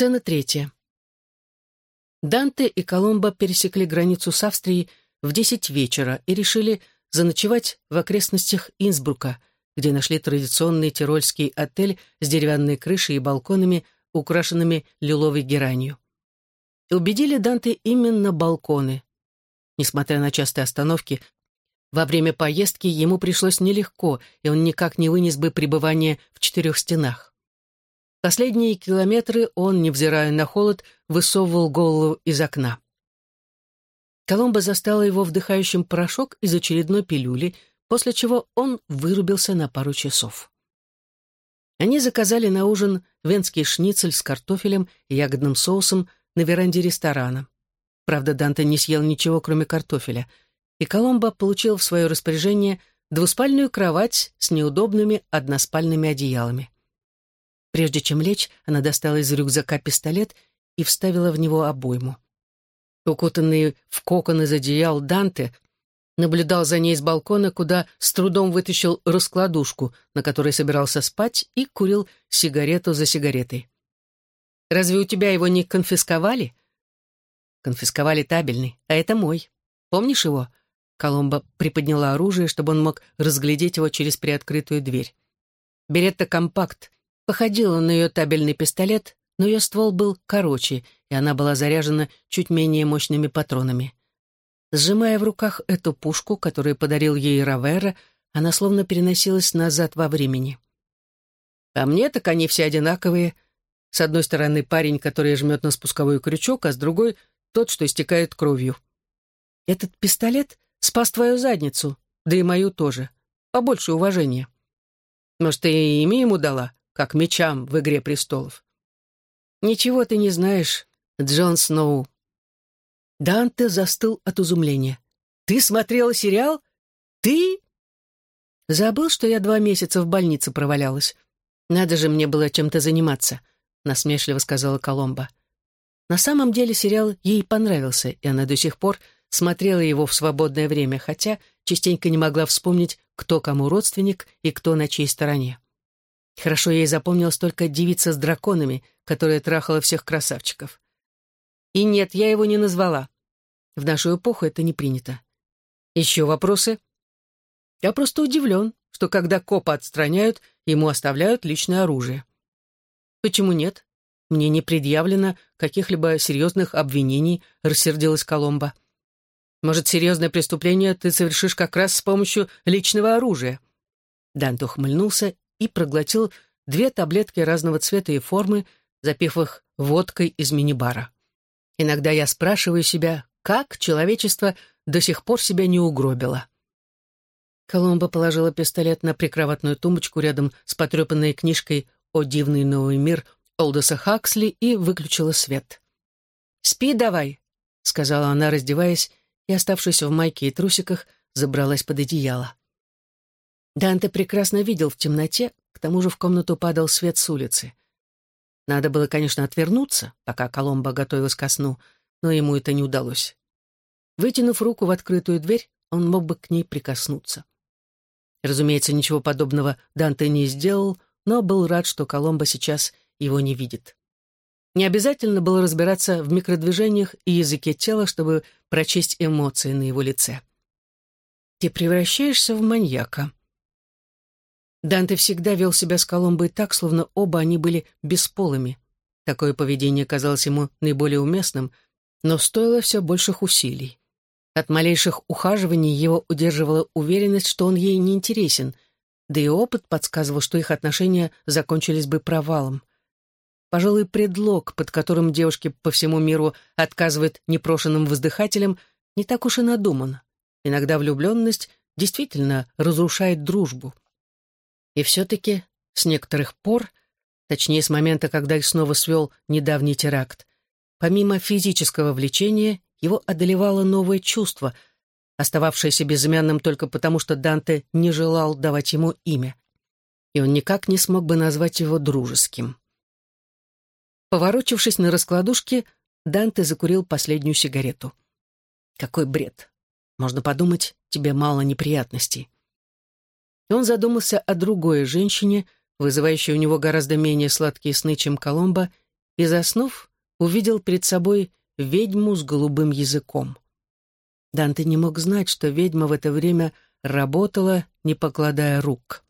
Сцена третья. Данте и Коломбо пересекли границу с Австрией в десять вечера и решили заночевать в окрестностях Инсбрука, где нашли традиционный тирольский отель с деревянной крышей и балконами, украшенными лиловой геранью. И убедили Данте именно балконы. Несмотря на частые остановки, во время поездки ему пришлось нелегко, и он никак не вынес бы пребывания в четырех стенах. Последние километры он, невзирая на холод, высовывал голову из окна. Коломбо застала его вдыхающим порошок из очередной пилюли, после чего он вырубился на пару часов. Они заказали на ужин венский шницель с картофелем и ягодным соусом на веранде ресторана. Правда, Данте не съел ничего, кроме картофеля, и Коломбо получил в свое распоряжение двуспальную кровать с неудобными односпальными одеялами. Прежде чем лечь, она достала из рюкзака пистолет и вставила в него обойму. Укутанный в кокон из одеял Данте наблюдал за ней с балкона, куда с трудом вытащил раскладушку, на которой собирался спать, и курил сигарету за сигаретой. «Разве у тебя его не конфисковали?» «Конфисковали табельный, а это мой. Помнишь его?» Коломба приподняла оружие, чтобы он мог разглядеть его через приоткрытую дверь. Беретта компакт походила на ее табельный пистолет, но ее ствол был короче, и она была заряжена чуть менее мощными патронами. Сжимая в руках эту пушку, которую подарил ей Равера, она словно переносилась назад во времени. А мне так они все одинаковые. С одной стороны парень, который жмет на спусковой крючок, а с другой — тот, что истекает кровью. Этот пистолет спас твою задницу, да и мою тоже. Побольше уважения. Может, ты и имя ему дала, как мечам в «Игре престолов». «Ничего ты не знаешь, Джон Сноу». Данте застыл от изумления. «Ты смотрела сериал? Ты?» «Забыл, что я два месяца в больнице провалялась. Надо же мне было чем-то заниматься», — насмешливо сказала Коломба. На самом деле сериал ей понравился, и она до сих пор смотрела его в свободное время, хотя частенько не могла вспомнить, кто кому родственник и кто на чьей стороне. Хорошо ей запомнилась только девица с драконами, которая трахала всех красавчиков. И нет, я его не назвала. В нашу эпоху это не принято. Еще вопросы? Я просто удивлен, что когда копа отстраняют, ему оставляют личное оружие. Почему нет? Мне не предъявлено каких-либо серьезных обвинений, рассердилась Коломба. Может, серьезное преступление ты совершишь как раз с помощью личного оружия? Дант ухмыльнулся и проглотил две таблетки разного цвета и формы, запив их водкой из мини-бара. Иногда я спрашиваю себя, как человечество до сих пор себя не угробило. Коломба положила пистолет на прикроватную тумбочку рядом с потрепанной книжкой «О дивный новый мир» Олдоса Хаксли и выключила свет. «Спи давай», — сказала она, раздеваясь, и, оставшись в майке и трусиках, забралась под одеяло. Данте прекрасно видел в темноте, к тому же в комнату падал свет с улицы. Надо было, конечно, отвернуться, пока Коломбо готовилась ко сну, но ему это не удалось. Вытянув руку в открытую дверь, он мог бы к ней прикоснуться. Разумеется, ничего подобного Данте не сделал, но был рад, что Коломбо сейчас его не видит. Не обязательно было разбираться в микродвижениях и языке тела, чтобы прочесть эмоции на его лице. «Ты превращаешься в маньяка», Данте всегда вел себя с Коломбой так, словно оба они были бесполыми. Такое поведение казалось ему наиболее уместным, но стоило все больших усилий. От малейших ухаживаний его удерживала уверенность, что он ей не интересен, да и опыт подсказывал, что их отношения закончились бы провалом. Пожалуй, предлог, под которым девушки по всему миру отказывают непрошенным воздыхателям, не так уж и надуман. Иногда влюбленность действительно разрушает дружбу. И все-таки с некоторых пор, точнее с момента, когда их снова свел недавний теракт, помимо физического влечения, его одолевало новое чувство, остававшееся безымянным только потому, что Данте не желал давать ему имя, и он никак не смог бы назвать его дружеским. Поворочившись на раскладушке, Данте закурил последнюю сигарету. Какой бред! Можно подумать, тебе мало неприятностей и он задумался о другой женщине, вызывающей у него гораздо менее сладкие сны, чем Коломбо, и, заснув, увидел перед собой ведьму с голубым языком. Данте не мог знать, что ведьма в это время работала, не покладая рук.